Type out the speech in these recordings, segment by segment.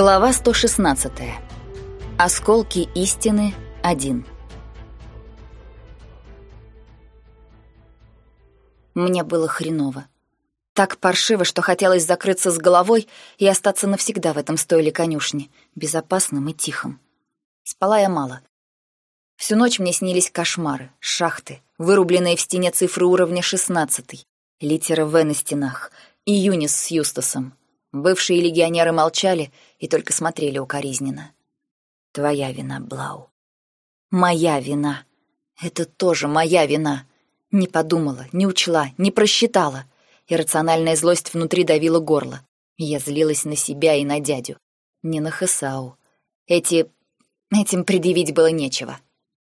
Глава 116. Осколки истины 1. Мне было хреново. Так паршиво, что хотелось закрыться с головой и остаться навсегда в этом стойле конюшни, безопасным и тихим. Спала я мало. Всю ночь мне снились кошмары, шахты, вырубленные в стене цифры уровня 16, литера «В» на стенах и Юнис с Юстасом, Бывшие легионеры молчали и только смотрели укоризненно. «Твоя вина, Блау». «Моя вина. Это тоже моя вина. Не подумала, не учла, не просчитала. Иррациональная злость внутри давила горло. Я злилась на себя и на дядю. Не на Хесау. Эти... Этим предъявить было нечего.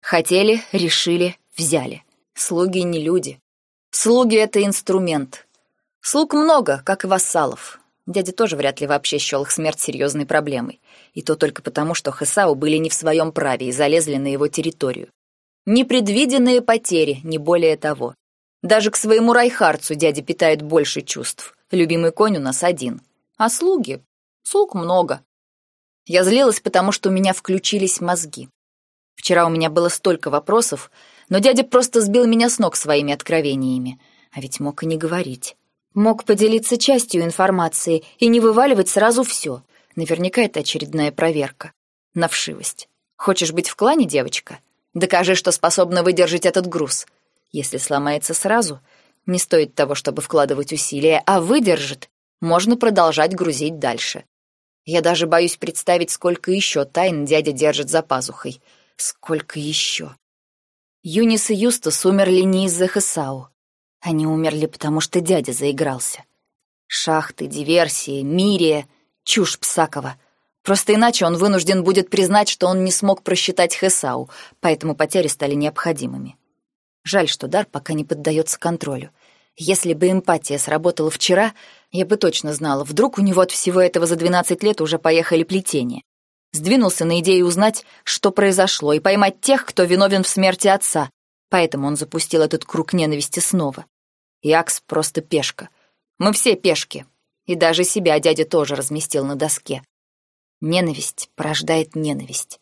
Хотели, решили, взяли. Слуги не люди. Слуги — это инструмент. Слуг много, как и вассалов. Дядя тоже вряд ли вообще счел их смерть серьезной проблемой. И то только потому, что Хесау были не в своем праве и залезли на его территорию. Непредвиденные потери, не более того. Даже к своему Райхарцу дядя питает больше чувств. Любимый конь у нас один. А слуги? Слуг много. Я злилась, потому что у меня включились мозги. Вчера у меня было столько вопросов, но дядя просто сбил меня с ног своими откровениями. А ведь мог и не говорить. Мог поделиться частью информации и не вываливать сразу все. Наверняка это очередная проверка. На вшивость. Хочешь быть в клане, девочка? Докажи, что способна выдержать этот груз. Если сломается сразу, не стоит того, чтобы вкладывать усилия, а выдержит, можно продолжать грузить дальше. Я даже боюсь представить, сколько еще тайн дядя держит за пазухой. Сколько еще? Юнис и Юстас умерли не из-за Хесау. Они умерли, потому что дядя заигрался. Шахты, диверсии, Мирия, чушь Псакова. Просто иначе он вынужден будет признать, что он не смог просчитать Хесау, поэтому потери стали необходимыми. Жаль, что дар пока не поддается контролю. Если бы эмпатия сработала вчера, я бы точно знала, вдруг у него от всего этого за 12 лет уже поехали плетения. Сдвинулся на идею узнать, что произошло, и поймать тех, кто виновен в смерти отца. Поэтому он запустил этот круг ненависти снова. Якс просто пешка. Мы все пешки. И даже себя дядя тоже разместил на доске. Ненависть порождает ненависть.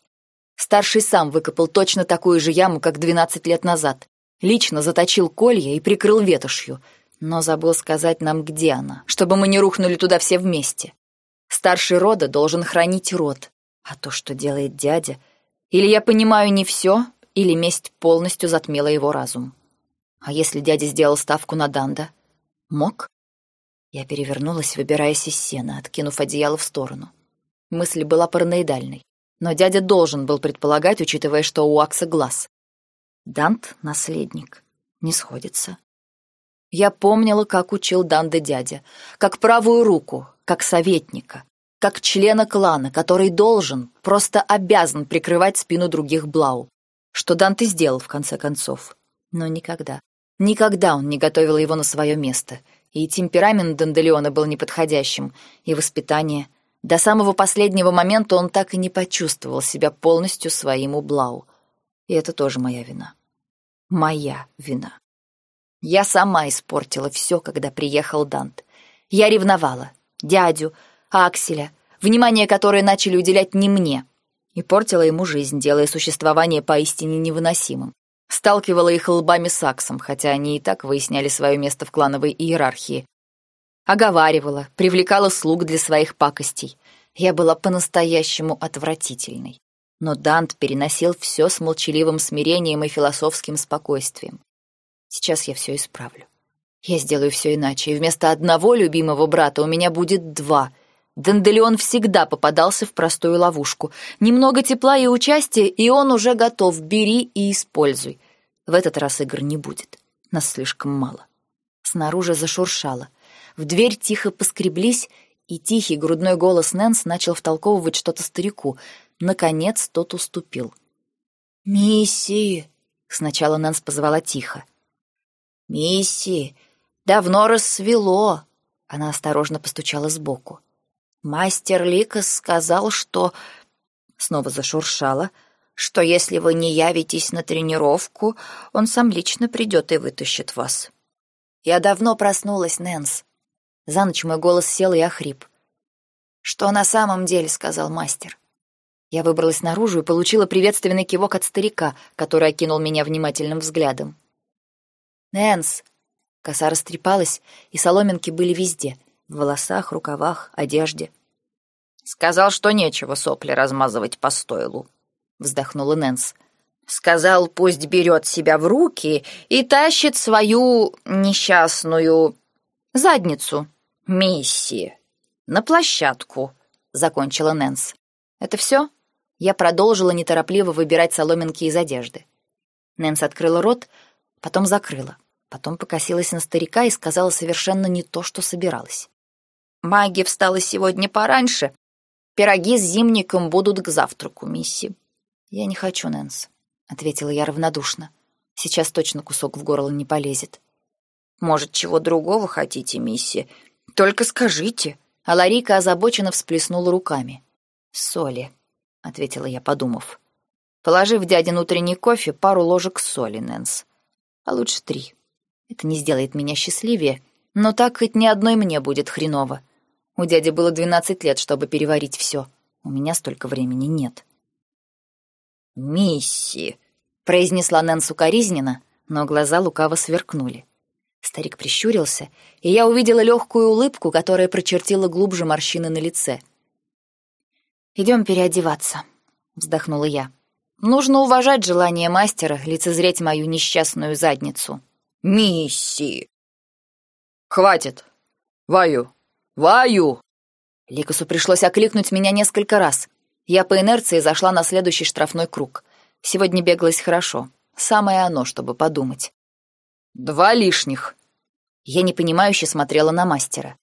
Старший сам выкопал точно такую же яму, как 12 лет назад. Лично заточил колья и прикрыл ветошью, но забыл сказать нам, где она, чтобы мы не рухнули туда все вместе. Старший рода должен хранить род, а то, что делает дядя... Или я понимаю не все, или месть полностью затмила его разум. А если дядя сделал ставку на Данда? Мог? Я перевернулась, выбираясь из сена, откинув одеяло в сторону. Мысль была параноидальной. Но дядя должен был предполагать, учитывая, что у Акса глаз. Дант — наследник. Не сходится. Я помнила, как учил Данда дядя, как правую руку, как советника, как члена клана, который должен, просто обязан прикрывать спину других Блау. Что Дант и сделал, в конце концов. Но никогда, Никогда он не готовил его на свое место, и темперамент Данделеона был неподходящим, и воспитание. До самого последнего момента он так и не почувствовал себя полностью своим ублау. И это тоже моя вина. Моя вина. Я сама испортила все, когда приехал Дант. Я ревновала дядю, Акселя, внимание которое начали уделять не мне, и портила ему жизнь, делая существование поистине невыносимым. Сталкивала их лбами с Аксом, хотя они и так выясняли свое место в клановой иерархии. Оговаривала, привлекала слуг для своих пакостей. Я была по-настоящему отвратительной. Но Дант переносил все с молчаливым смирением и философским спокойствием. Сейчас я все исправлю. Я сделаю все иначе, и вместо одного любимого брата у меня будет два. Данделеон всегда попадался в простую ловушку. Немного тепла и участия, и он уже готов. Бери и используй. В этот раз игр не будет. Нас слишком мало. Снаружи зашуршало. В дверь тихо поскреблись, и тихий грудной голос Нэнс начал втолковывать что-то старику. Наконец тот уступил. «Мисси!» — сначала Нэнс позвала тихо. «Мисси! Давно рассвело!» Она осторожно постучала сбоку. «Мастер Ликас сказал, что...» Снова зашуршало — что если вы не явитесь на тренировку, он сам лично придет и вытащит вас. Я давно проснулась, Нэнс. За ночь мой голос сел и охрип. «Что на самом деле?» — сказал мастер. Я выбралась наружу и получила приветственный кивок от старика, который окинул меня внимательным взглядом. «Нэнс!» Коса растрепалась, и соломинки были везде — в волосах, рукавах, одежде. «Сказал, что нечего сопли размазывать по стойлу», — вздохнула Нэнс. «Сказал, пусть берет себя в руки и тащит свою несчастную задницу, мисси, на площадку», — закончила Нэнс. «Это все?» Я продолжила неторопливо выбирать соломинки из одежды. Нэнс открыла рот, потом закрыла, потом покосилась на старика и сказала совершенно не то, что собиралась. «Маги встала сегодня пораньше. Пироги с зимником будут к завтраку, мисси». «Я не хочу, Нэнс», — ответила я равнодушно. «Сейчас точно кусок в горло не полезет». «Может, чего другого хотите, мисси? Только скажите». А Ларика озабоченно всплеснула руками. «Соли», — ответила я, подумав. «Положи в дядин утренний кофе пару ложек соли, Нэнс. А лучше три. Это не сделает меня счастливее, но так хоть ни одной мне будет хреново. У дяди было двенадцать лет, чтобы переварить все. У меня столько времени нет». «Мисси», — произнесла Нэнс укоризненно, но глаза лукаво сверкнули. Старик прищурился, и я увидела легкую улыбку, которая прочертила глубже морщины на лице — «Идем переодеваться», — вздохнула я. «Нужно уважать желание мастера лицезреть мою несчастную задницу». «Мисси!» «Хватит! Ваю! Ваю!» Ликусу пришлось окликнуть меня несколько раз. Я по инерции зашла на следующий штрафной круг. Сегодня беглось хорошо. Самое оно, чтобы подумать. «Два лишних!» Я непонимающе смотрела на мастера.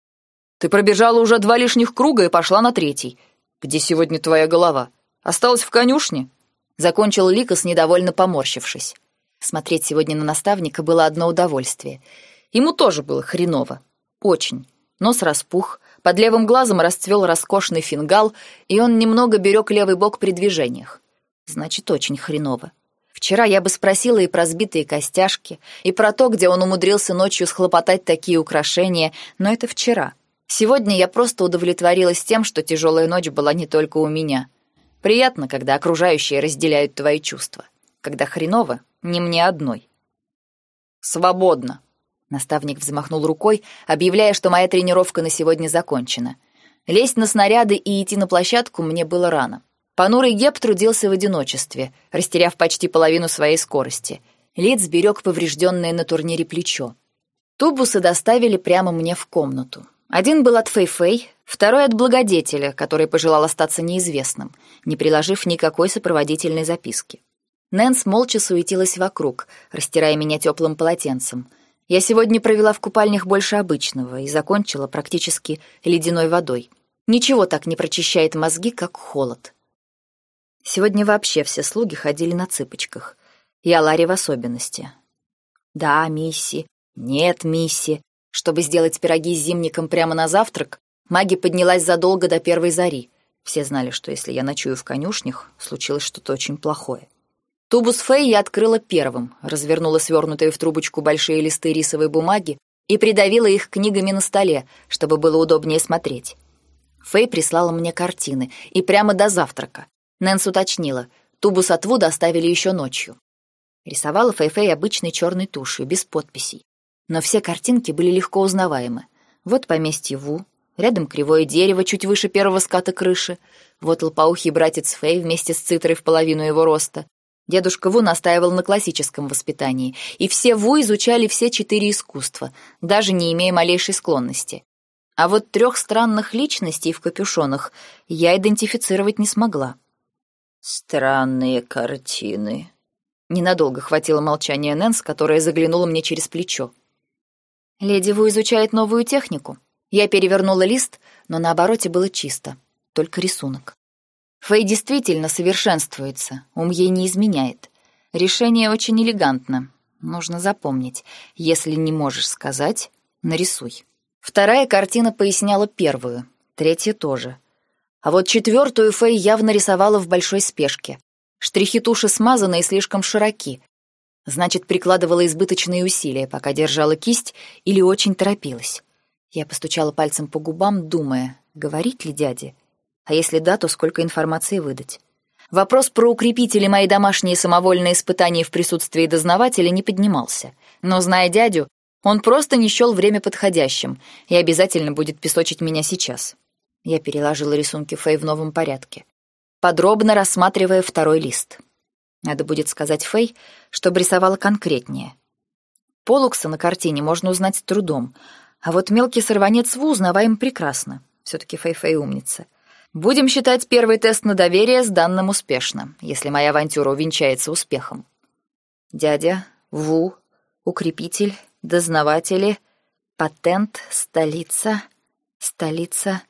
«Ты пробежала уже два лишних круга и пошла на третий. «Где сегодня твоя голова? Осталась в конюшне?» Закончил Ликос, недовольно поморщившись. Смотреть сегодня на наставника было одно удовольствие. Ему тоже было хреново. Очень. Нос распух, под левым глазом расцвел роскошный фингал, и он немного берег левый бок при движениях. Значит, очень хреново. Вчера я бы спросила и про сбитые костяшки, и про то, где он умудрился ночью схлопотать такие украшения, но это вчера. Сегодня я просто удовлетворилась тем, что тяжелая ночь была не только у меня. Приятно, когда окружающие разделяют твои чувства. Когда хреново, не мне одной. «Свободно!» Наставник взмахнул рукой, объявляя, что моя тренировка на сегодня закончена. Лезть на снаряды и идти на площадку мне было рано. Понурый Геб трудился в одиночестве, растеряв почти половину своей скорости. Лид сберег поврежденное на турнире плечо. Тубусы доставили прямо мне в комнату. Один был от Фэй-Фэй, второй от благодетеля, который пожелал остаться неизвестным, не приложив никакой сопроводительной записки. Нэнс молча суетилась вокруг, растирая меня теплым полотенцем. Я сегодня провела в купальнях больше обычного и закончила практически ледяной водой. Ничего так не прочищает мозги, как холод. Сегодня вообще все слуги ходили на цыпочках. И Аларе в особенности. Да, Мисси. Нет, Мисси. Чтобы сделать пироги с зимником прямо на завтрак, маги поднялась задолго до первой зари. Все знали, что если я ночую в конюшнях, случилось что-то очень плохое. Тубус Фэй я открыла первым, развернула свернутые в трубочку большие листы рисовой бумаги и придавила их книгами на столе, чтобы было удобнее смотреть. Фэй прислала мне картины, и прямо до завтрака. Нэнс уточнила, тубус от Вуда оставили еще ночью. Рисовала Фэй-Фэй обычной черной тушью, без подписей но все картинки были легко узнаваемы. Вот поместье Ву, рядом кривое дерево чуть выше первого ската крыши, вот лопоухий братец Фэй вместе с Цитрой в половину его роста. Дедушка Ву настаивал на классическом воспитании, и все Ву изучали все четыре искусства, даже не имея малейшей склонности. А вот трех странных личностей в капюшонах я идентифицировать не смогла. «Странные картины». Ненадолго хватило молчания Нэнс, которая заглянула мне через плечо. Леди Ву изучает новую технику. Я перевернула лист, но на обороте было чисто, только рисунок. Фэй действительно совершенствуется, ум ей не изменяет. Решение очень элегантно. Нужно запомнить. Если не можешь сказать, нарисуй. Вторая картина поясняла первую, третья тоже. А вот четвертую Фэй явно рисовала в большой спешке. Штрихи туши смазаны и слишком широки, Значит, прикладывала избыточные усилия, пока держала кисть, или очень торопилась. Я постучала пальцем по губам, думая, говорить ли дяде? А если да, то сколько информации выдать? Вопрос про укрепители мои домашние самовольные испытания в присутствии дознавателя не поднимался. Но, зная дядю, он просто не счел время подходящим и обязательно будет песочить меня сейчас. Я переложила рисунки Фэй в новом порядке, подробно рассматривая второй лист. Надо будет сказать Фэй, чтобы рисовала конкретнее. Полукса на картине можно узнать с трудом, а вот мелкий сорванец Ву узнаваем прекрасно. Все-таки Фэй-Фэй умница. Будем считать первый тест на доверие сданным успешно, если моя авантюра увенчается успехом. Дядя, Ву, укрепитель, дознаватели, патент, столица, столица,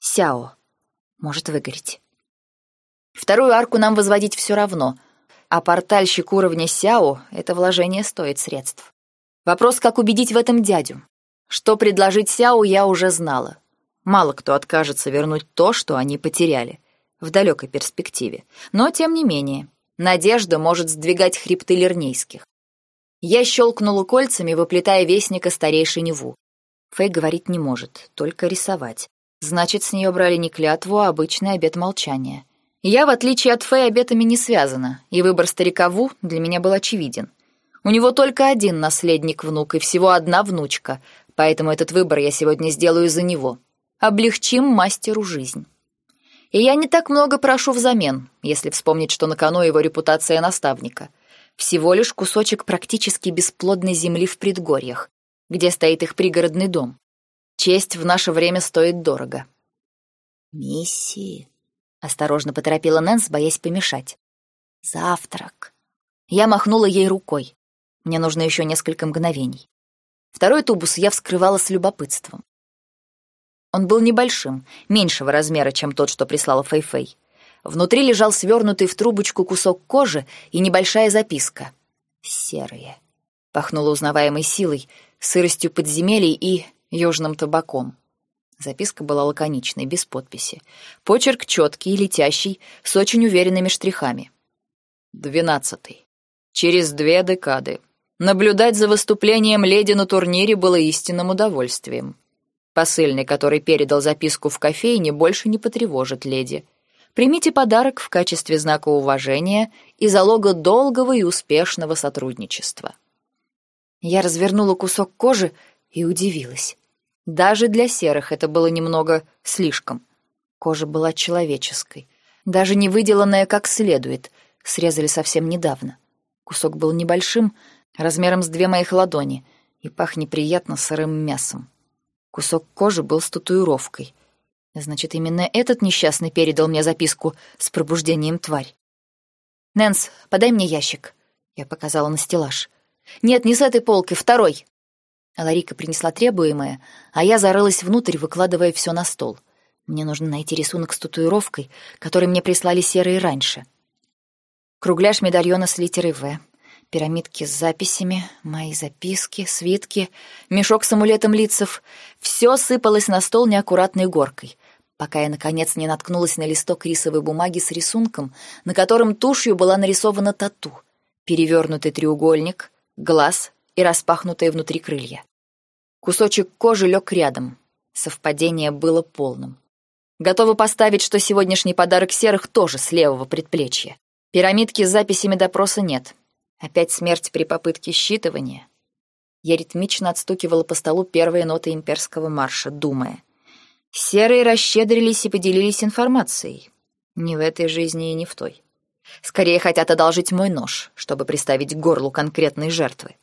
Сяо. Может выгореть. Вторую арку нам возводить все равно, а портальщик уровня Сяо — это вложение стоит средств. Вопрос, как убедить в этом дядю. Что предложить Сяо, я уже знала. Мало кто откажется вернуть то, что они потеряли, в далекой перспективе. Но, тем не менее, надежда может сдвигать хребты лернейских. Я щелкнула кольцами, выплетая вестника старейшей Неву. Фэй говорить не может, только рисовать. Значит, с нее брали не клятву, а обычный обет молчания. Я, в отличие от Фэй, обетами не связана, и выбор старика Ву для меня был очевиден. У него только один наследник-внук и всего одна внучка, поэтому этот выбор я сегодня сделаю за него облегчим мастеру жизнь. И я не так много прошу взамен, если вспомнить, что на кону его репутация наставника. Всего лишь кусочек практически бесплодной земли в предгорьях, где стоит их пригородный дом. Честь в наше время стоит дорого. «Миссии», — осторожно поторопила Нэнс, боясь помешать. «Завтрак». Я махнула ей рукой. Мне нужно еще несколько мгновений. Второй тубус я вскрывала с любопытством. Он был небольшим, меньшего размера, чем тот, что прислала Фэй-Фэй. Внутри лежал свернутый в трубочку кусок кожи и небольшая записка. «Серые». Пахнуло узнаваемой силой, сыростью подземелий и южным табаком. Записка была лаконичной, без подписи. Почерк четкий, летящий, с очень уверенными штрихами. Двенадцатый. Через две декады. Наблюдать за выступлением леди на турнире было истинным удовольствием. Посыльный, который передал записку в кофейне, больше не потревожит леди. Примите подарок в качестве знака уважения и залога долгого и успешного сотрудничества. Я развернула кусок кожи и удивилась. Даже для серых это было немного слишком. Кожа была человеческой, даже не выделанная как следует, срезали совсем недавно. Кусок был небольшим, размером с две моих ладони, и пах неприятно сырым мясом. Кусок кожи был с татуировкой. Значит, именно этот несчастный передал мне записку с пробуждением тварь. «Нэнс, подай мне ящик», — я показала на стеллаж. «Нет, не с этой полки, второй». Ларика принесла требуемое, а я зарылась внутрь, выкладывая все на стол. Мне нужно найти рисунок с татуировкой, который мне прислали серые раньше. Кругляш медальона с литерой «В», пирамидки с записями, мои записки, свитки, мешок с амулетом лицев. Все сыпалось на стол неаккуратной горкой, пока я, наконец, не наткнулась на листок рисовой бумаги с рисунком, на котором тушью была нарисована тату, перевернутый треугольник, глаз и распахнутые внутри крылья. Кусочек кожи лег рядом. Совпадение было полным. Готова поставить, что сегодняшний подарок серых тоже с левого предплечья. Пирамидки с записями допроса нет, Опять смерть при попытке считывания. Я ритмично отстукивала по столу первые ноты имперского марша, думая. Серые расщедрились и поделились информацией. Не в этой жизни и не в той. Скорее хотят одолжить мой нож, чтобы приставить к горлу конкретной жертвы.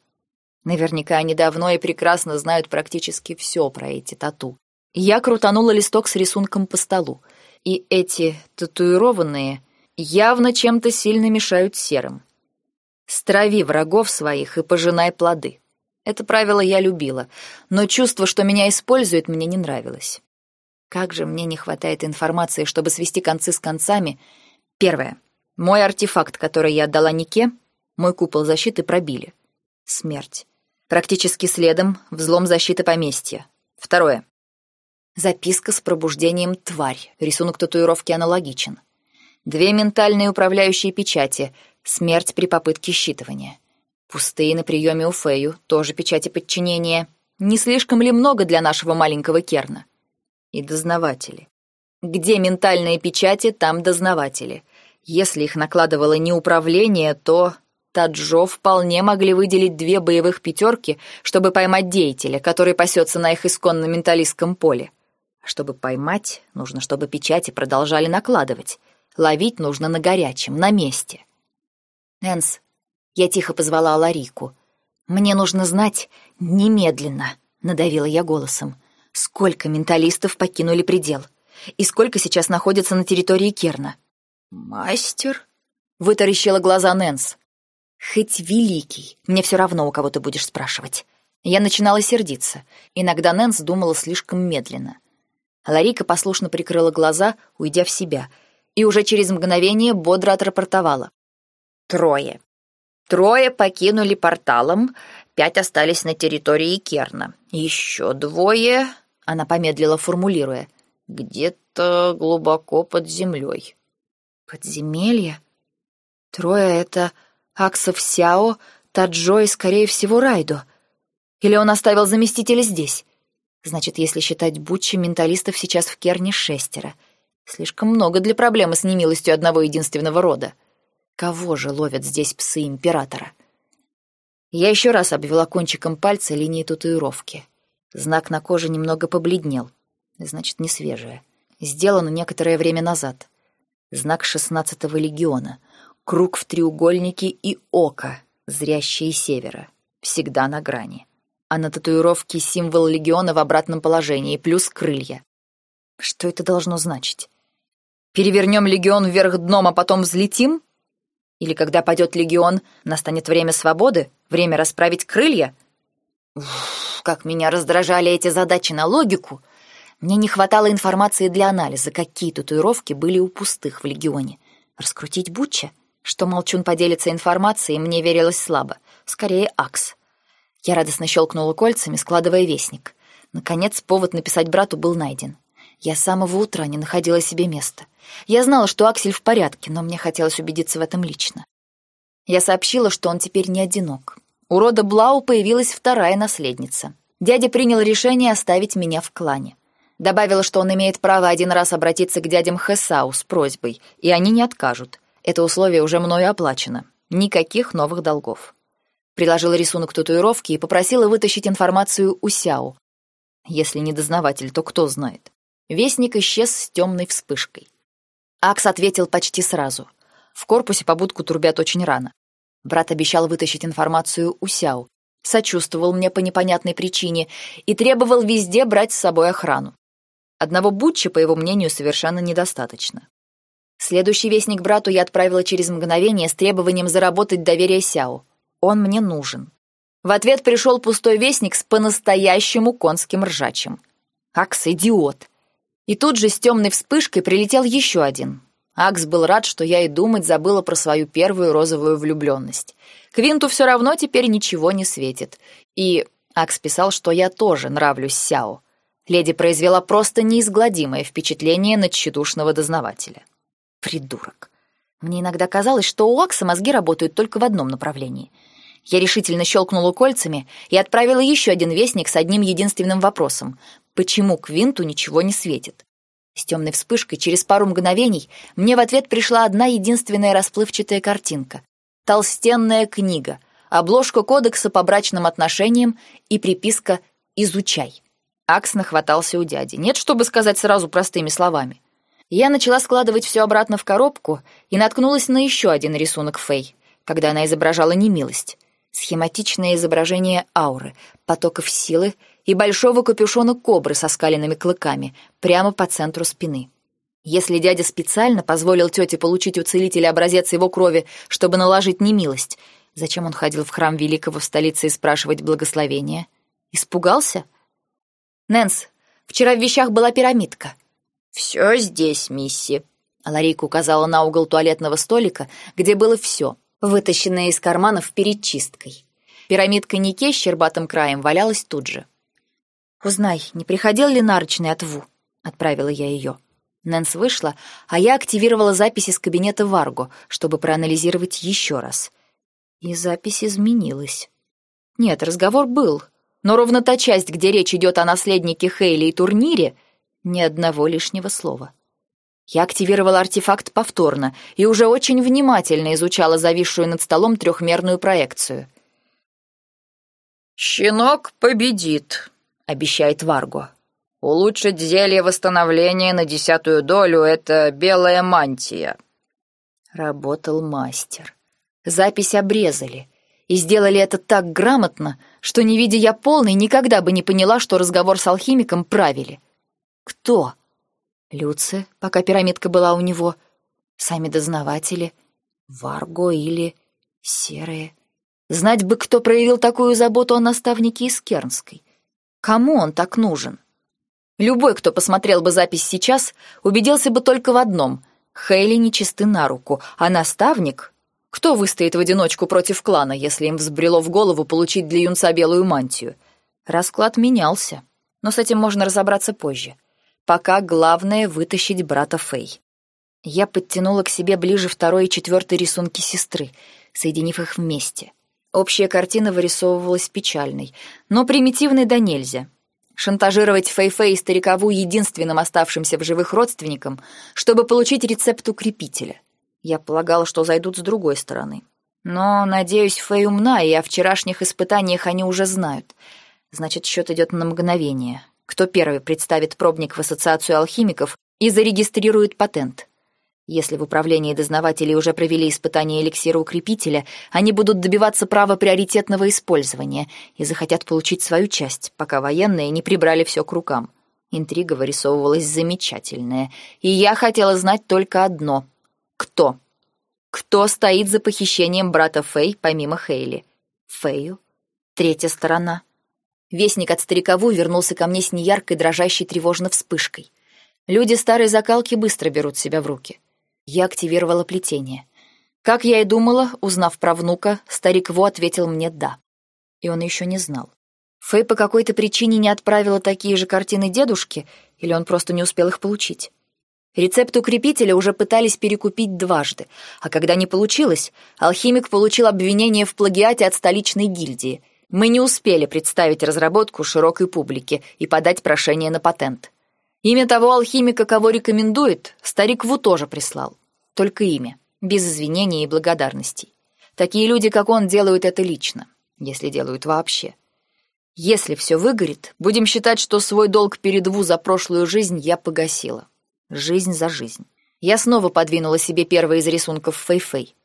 Наверняка они давно и прекрасно знают практически все про эти тату. Я крутанула листок с рисунком по столу, и эти татуированные явно чем-то сильно мешают серым. Страви врагов своих и пожинай плоды. Это правило я любила, но чувство, что меня используют, мне не нравилось. Как же мне не хватает информации, чтобы свести концы с концами. Первое. Мой артефакт, который я отдала Нике, мой купол защиты пробили. Смерть. Практически следом взлом защиты поместья. Второе. Записка с пробуждением тварь. Рисунок татуировки аналогичен. Две ментальные управляющие печати — Смерть при попытке считывания. Пустые на приеме у Фею, тоже печати подчинения. Не слишком ли много для нашего маленького Керна? И дознаватели. Где ментальные печати, там дознаватели. Если их накладывало не управление, то Таджо вполне могли выделить две боевых пятерки, чтобы поймать деятеля, который пасется на их исконном менталистском поле. А чтобы поймать, нужно, чтобы печати продолжали накладывать. Ловить нужно на горячем, на месте. «Нэнс», — я тихо позвала Аларику, — «мне нужно знать немедленно», — надавила я голосом, — «сколько менталистов покинули предел и сколько сейчас находится на территории Керна». «Мастер?» — вытаращила глаза Нэнс. «Хоть великий, мне все равно, у кого ты будешь спрашивать». Я начинала сердиться. Иногда Нэнс думала слишком медленно. Ларика послушно прикрыла глаза, уйдя в себя, и уже через мгновение бодро отрапортовала. «Трое. Трое покинули порталом, пять остались на территории Керна. Еще двое...» Она помедлила, формулируя. «Где-то глубоко под землей». «Подземелье? Трое — это Аксов Сяо, Таджо и, скорее всего, Райдо. Или он оставил заместителя здесь? Значит, если считать Буччи, менталистов сейчас в Керне шестеро. Слишком много для проблемы с немилостью одного единственного рода. Кого же ловят здесь псы императора? Я еще раз обвела кончиком пальца линии татуировки. Знак на коже немного побледнел. Значит, не свежее. Сделано некоторое время назад. Знак шестнадцатого легиона. Круг в треугольнике и око, зрящее севера. Всегда на грани а на татуировке символ легиона в обратном положении, плюс крылья. Что это должно значить? Перевернем легион вверх дном, а потом взлетим? Или когда падет легион, настанет время свободы, время расправить крылья? Уф, как меня раздражали эти задачи на логику. Мне не хватало информации для анализа, какие татуировки были у пустых в легионе. Раскрутить Бучча? Что Молчун поделится информацией, мне верилось слабо. Скорее, Акс. Я радостно щелкнула кольцами, складывая вестник. Наконец, повод написать брату был найден. Я с самого утра не находила себе места. Я знала, что Аксель в порядке, но мне хотелось убедиться в этом лично. Я сообщила, что он теперь не одинок. У рода Блау появилась вторая наследница. Дядя принял решение оставить меня в клане. Добавила, что он имеет право один раз обратиться к дядям Хесау с просьбой, и они не откажут. Это условие уже мною оплачено. Никаких новых долгов приложила рисунок татуировки и попросила вытащить информацию у Сяо. Если не дознаватель, то кто знает. Вестник исчез с темной вспышкой. Акс ответил почти сразу. В корпусе побудку турбят очень рано. Брат обещал вытащить информацию у Сяо, сочувствовал мне по непонятной причине и требовал везде брать с собой охрану. Одного Бутча, по его мнению, совершенно недостаточно. Следующий вестник брату я отправила через мгновение с требованием заработать доверие Сяо. Он мне нужен. В ответ пришел пустой вестник с по-настоящему конским ржачем. Акс — идиот. И тут же с темной вспышкой прилетел еще один. Акс был рад, что я и думать забыла про свою первую розовую влюбленность. Квинту все равно теперь ничего не светит. И Акс писал, что я тоже нравлюсь Сяо. Леди произвела просто неизгладимое впечатление на тщедушного дознавателя. Придурок. Мне иногда казалось, что у Акса мозги работают только в одном направлении — я решительно щелкнула кольцами и отправила еще один вестник с одним единственным вопросом. Почему Квинту ничего не светит? С темной вспышкой через пару мгновений мне в ответ пришла одна единственная расплывчатая картинка. Толстенная книга, обложка кодекса по брачным отношениям и приписка «Изучай». Акс нахватался у дяди. Нет, чтобы сказать сразу простыми словами. Я начала складывать все обратно в коробку и наткнулась на еще один рисунок Фэй, когда она изображала немилость схематичное изображение ауры, потоков силы и большого капюшона кобры со скаленными клыками прямо по центру спины. Если дядя специально позволил тете получить у целителя образец его крови, чтобы наложить немилость, зачем он ходил в храм Великого в столице и спрашивать благословения? Испугался? «Нэнс, вчера в вещах была пирамидка». «Все здесь, мисси», — Ларейка указала на угол туалетного столика, где было все — вытащенная из карманов перед чисткой. Пирамидка Нике с щербатым краем валялась тут же. «Узнай, не приходил ли нарочный от Ву?» — отправила я ее. Нэнс вышла, а я активировала запись из кабинета Варго, чтобы проанализировать еще раз. И запись изменилась. Нет, разговор был, но ровно та часть, где речь идет о наследнике Хейли и турнире, Ни одного лишнего слова. Я активировала артефакт повторно и уже очень внимательно изучала зависшую над столом трехмерную проекцию. «Щенок победит», — обещает Варго. «Улучшить зелье восстановления на десятую долю — это белая мантия». Работал мастер. Запись обрезали. И сделали это так грамотно, что, не видя я полной, никогда бы не поняла, что разговор с алхимиком правили. Кто? Люция, пока пирамидка была у него, сами дознаватели, Варго или Серые. Знать бы, кто проявил такую заботу о наставнике из Кернской. Кому он так нужен? Любой, кто посмотрел бы запись сейчас, убедился бы только в одном — Хейли нечисты на руку, а наставник... Кто выстоит в одиночку против клана, если им взбрело в голову получить для юнца белую мантию? Расклад менялся, но с этим можно разобраться позже. Пока главное — вытащить брата Фэй. Я подтянула к себе ближе второй и четвертый рисунки сестры, соединив их вместе. Общая картина вырисовывалась печальной, но примитивной да нельзя. Шантажировать Фэй-Фэй и старикову единственным оставшимся в живых родственникам, чтобы получить рецепт укрепителя. Я полагала, что зайдут с другой стороны. Но, надеюсь, Фэй умна, и о вчерашних испытаниях они уже знают. Значит, счет идет на мгновение кто первый представит пробник в ассоциацию алхимиков и зарегистрирует патент. Если в управлении дознавателей уже провели испытание эликсира-укрепителя, они будут добиваться права приоритетного использования и захотят получить свою часть, пока военные не прибрали все к рукам. Интрига вырисовывалась замечательная, и я хотела знать только одно — кто? Кто стоит за похищением брата Фэй помимо Хейли? Фэю? Третья сторона — Вестник от старикову вернулся ко мне с неяркой, дрожащей тревожно вспышкой. Люди старой закалки быстро берут себя в руки. Я активировала плетение. Как я и думала, узнав про внука, старик Во ответил мне «да». И он еще не знал. Фэй по какой-то причине не отправила такие же картины дедушке, или он просто не успел их получить. Рецепт укрепителя уже пытались перекупить дважды, а когда не получилось, алхимик получил обвинение в плагиате от столичной гильдии, мы не успели представить разработку широкой публике и подать прошение на патент. Имя того алхимика, кого рекомендует, старик Ву тоже прислал. Только имя, без извинений и благодарностей. Такие люди, как он, делают это лично, если делают вообще. Если все выгорит, будем считать, что свой долг перед Ву за прошлую жизнь я погасила. Жизнь за жизнь. Я снова подвинула себе первый из рисунков Фэй-Фэй.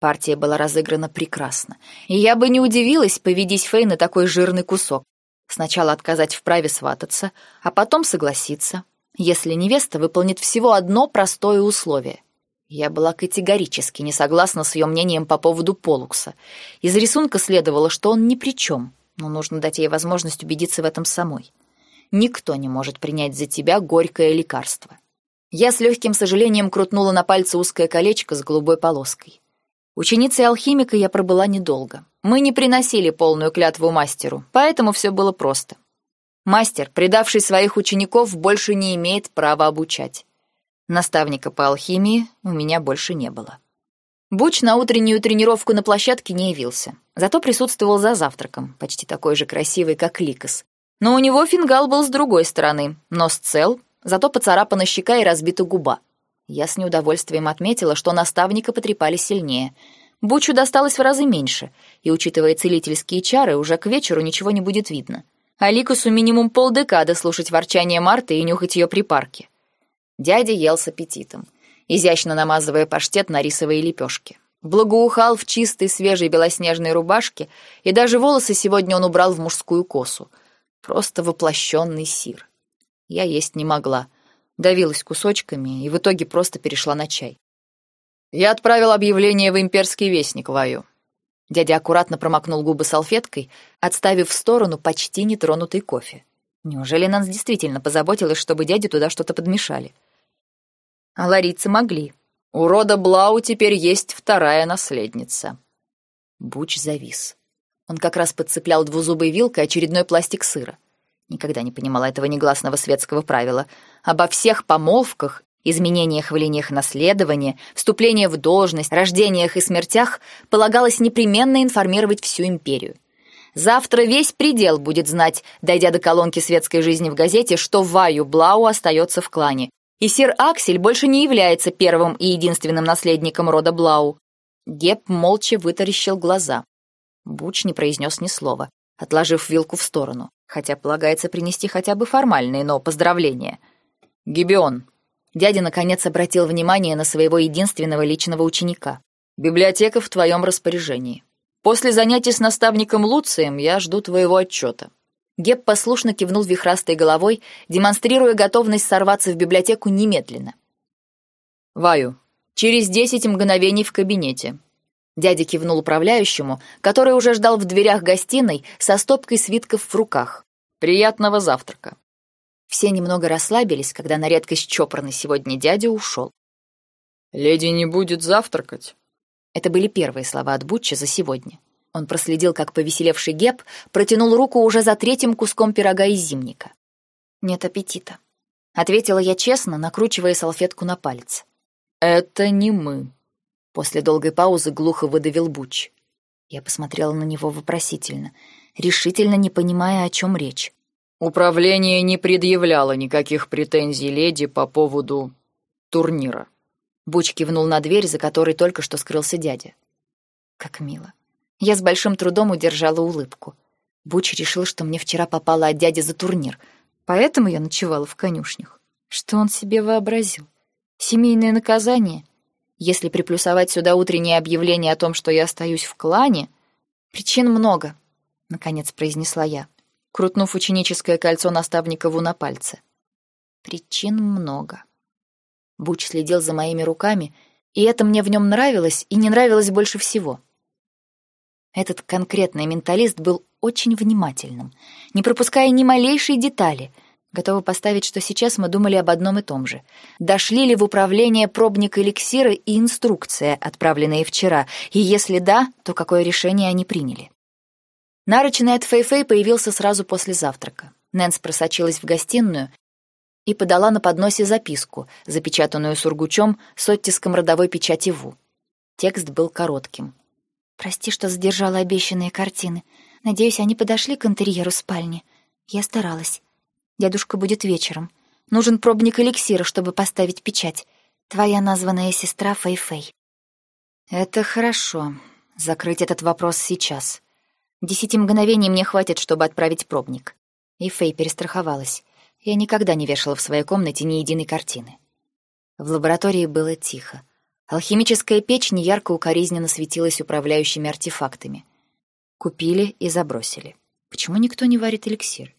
Партия была разыграна прекрасно, и я бы не удивилась, поведись Фэй на такой жирный кусок. Сначала отказать в праве свататься, а потом согласиться, если невеста выполнит всего одно простое условие. Я была категорически не согласна с ее мнением по поводу Полукса. Из рисунка следовало, что он ни при чем, но нужно дать ей возможность убедиться в этом самой. Никто не может принять за тебя горькое лекарство. Я с легким сожалением крутнула на пальце узкое колечко с голубой полоской. Ученицей алхимика я пробыла недолго. Мы не приносили полную клятву мастеру, поэтому все было просто. Мастер, предавший своих учеников, больше не имеет права обучать. Наставника по алхимии у меня больше не было. Буч на утреннюю тренировку на площадке не явился, зато присутствовал за завтраком, почти такой же красивый, как Ликос. Но у него фингал был с другой стороны, нос цел, зато поцарапана щека и разбита губа. Я с неудовольствием отметила, что наставника потрепали сильнее. Бучу досталось в разы меньше, и, учитывая целительские чары, уже к вечеру ничего не будет видно. А Ликусу минимум полдекады слушать ворчание Марты и нюхать ее припарки. Дядя ел с аппетитом, изящно намазывая паштет на рисовые лепешки. Благоухал в чистой, свежей белоснежной рубашке, и даже волосы сегодня он убрал в мужскую косу. Просто воплощенный сир. Я есть не могла — давилась кусочками и в итоге просто перешла на чай. «Я отправил объявление в имперский вестник, Ваю». Дядя аккуратно промокнул губы салфеткой, отставив в сторону почти нетронутый кофе. Неужели Нанс действительно позаботилась, чтобы дяде туда что-то подмешали? А ларицы могли. У рода Блау теперь есть вторая наследница. Буч завис. Он как раз подцеплял двузубой вилкой очередной пластик сыра. Никогда не понимала этого негласного светского правила. Обо всех помолвках, изменениях в линиях наследования, вступлении в должность, рождениях и смертях полагалось непременно информировать всю империю. Завтра весь предел будет знать, дойдя до колонки светской жизни в газете, что Ваю Блау остается в клане. И сир Аксель больше не является первым и единственным наследником рода Блау. Геп молча вытаращил глаза. Буч не произнес ни слова, отложив вилку в сторону, хотя полагается принести хотя бы формальные, но поздравления. «Гибион!» Дядя, наконец, обратил внимание на своего единственного личного ученика. «Библиотека в твоем распоряжении. После занятий с наставником Луцием я жду твоего отчета». Геб послушно кивнул вихрастой головой, демонстрируя готовность сорваться в библиотеку немедленно. «Ваю, Через десять мгновений в кабинете. Дядя кивнул управляющему, который уже ждал в дверях гостиной со стопкой свитков в руках. Приятного завтрака. Все немного расслабились, когда на редкость чопорный сегодня дядя ушел. «Леди не будет завтракать?» Это были первые слова от Бутча за сегодня. Он проследил, как повеселевший Геб протянул руку уже за третьим куском пирога из зимника. «Нет аппетита», — ответила я честно, накручивая салфетку на палец. «Это не мы», — после долгой паузы глухо выдавил Буч. Я посмотрела на него вопросительно, решительно не понимая, о чем речь. «Управление не предъявляло никаких претензий леди по поводу турнира». Буч кивнул на дверь, за которой только что скрылся дядя. Как мило. Я с большим трудом удержала улыбку. Буч решил, что мне вчера попало от дяди за турнир, поэтому я ночевала в конюшнях. Что он себе вообразил? Семейное наказание? Если приплюсовать сюда утреннее объявление о том, что я остаюсь в клане... Причин много, — наконец произнесла я, крутнув ученическое кольцо наставникову на пальце. Причин много. Буч следил за моими руками, и это мне в нем нравилось и не нравилось больше всего. Этот конкретный менталист был очень внимательным, не пропуская ни малейшей детали — Готова поставить, что сейчас мы думали об одном и том же. Дошли ли в управление пробник эликсира и инструкция, отправленные вчера, и если да, то какое решение они приняли? Нарочный от Фэйфэй появился сразу после завтрака. Нэнс просочилась в гостиную и подала на подносе записку, запечатанную сургучом с оттиском родовой печати Ву. Текст был коротким. «Прости, что задержала обещанные картины. Надеюсь, они подошли к интерьеру спальни. Я старалась. Дедушка будет вечером. Нужен пробник эликсира, чтобы поставить печать. Твоя названная сестра Фэй-Фэй. Это хорошо. Закрыть этот вопрос сейчас. Десяти мгновений мне хватит, чтобы отправить пробник. И Фэй перестраховалась. Я никогда не вешала в своей комнате ни единой картины. В лаборатории было тихо. Алхимическая печь неярко укоризненно светилась управляющими артефактами. Купили и забросили. Почему никто не варит эликсир?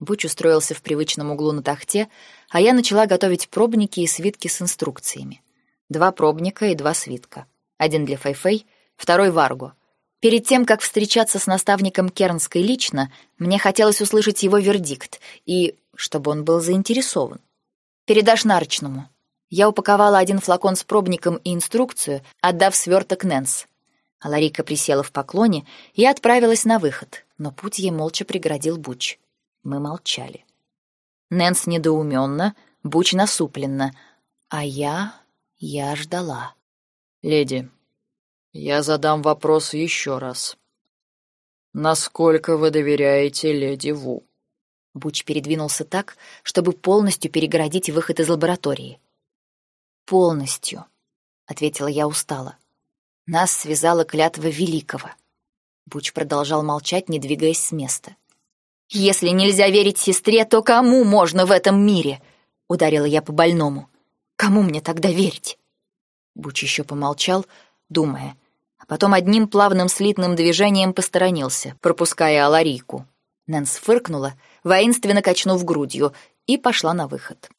Буч устроился в привычном углу на тахте, а я начала готовить пробники и свитки с инструкциями. Два пробника и два свитка. Один для Фэйфэй, второй Варго. Перед тем, как встречаться с наставником Кернской лично, мне хотелось услышать его вердикт и чтобы он был заинтересован. «Передашь нарочному». Я упаковала один флакон с пробником и инструкцию, отдав сверток Нэнс. Аларика присела в поклоне и отправилась на выход, но путь ей молча преградил Буч. Мы молчали. Нэнс недоуменно, Буч насупленно, а я... я ждала. «Леди, я задам вопрос еще раз. Насколько вы доверяете леди Ву?» Буч передвинулся так, чтобы полностью перегородить выход из лаборатории. «Полностью», — ответила я устало. «Нас связала клятва Великого». Буч продолжал молчать, не двигаясь с места. «Если нельзя верить сестре, то кому можно в этом мире?» — ударила я по больному. «Кому мне тогда верить?» Буч еще помолчал, думая, а потом одним плавным слитным движением посторонился, пропуская Аларийку. Нэнс фыркнула, воинственно качнув грудью, и пошла на выход.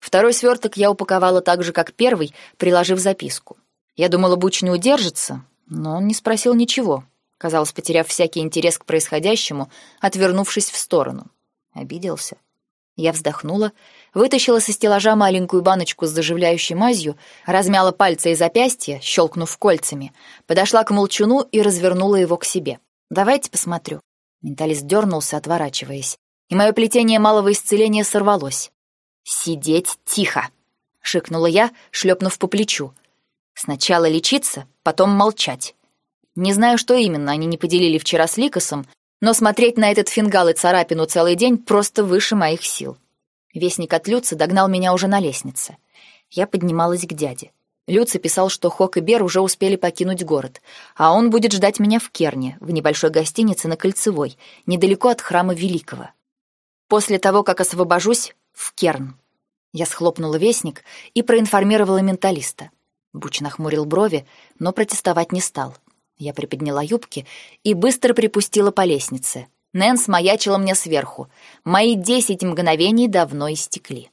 Второй сверток я упаковала так же, как первый, приложив записку. Я думала, Буч не удержится, но он не спросил ничего, казалось, потеряв всякий интерес к происходящему, отвернувшись в сторону. Обиделся. Я вздохнула, вытащила со стеллажа маленькую баночку с заживляющей мазью, размяла пальцы и запястья, щелкнув кольцами, подошла к молчуну и развернула его к себе. «Давайте посмотрю». Менталист дернулся, отворачиваясь, и мое плетение малого исцеления сорвалось. «Сидеть тихо!» — шикнула я, шлепнув по плечу. «Сначала лечиться, потом молчать. Не знаю, что именно они не поделили вчера с Ликосом, Но смотреть на этот фингал и царапину целый день просто выше моих сил. Вестник от Люца догнал меня уже на лестнице. Я поднималась к дяде. Люци писал, что Хок и Бер уже успели покинуть город, а он будет ждать меня в Керне, в небольшой гостинице на Кольцевой, недалеко от храма Великого. После того, как освобожусь, в Керн. Я схлопнула вестник и проинформировала менталиста. Буч нахмурил брови, но протестовать не стал. Я приподняла юбки и быстро припустила по лестнице. Нэнс маячила мне сверху. Мои десять мгновений давно истекли.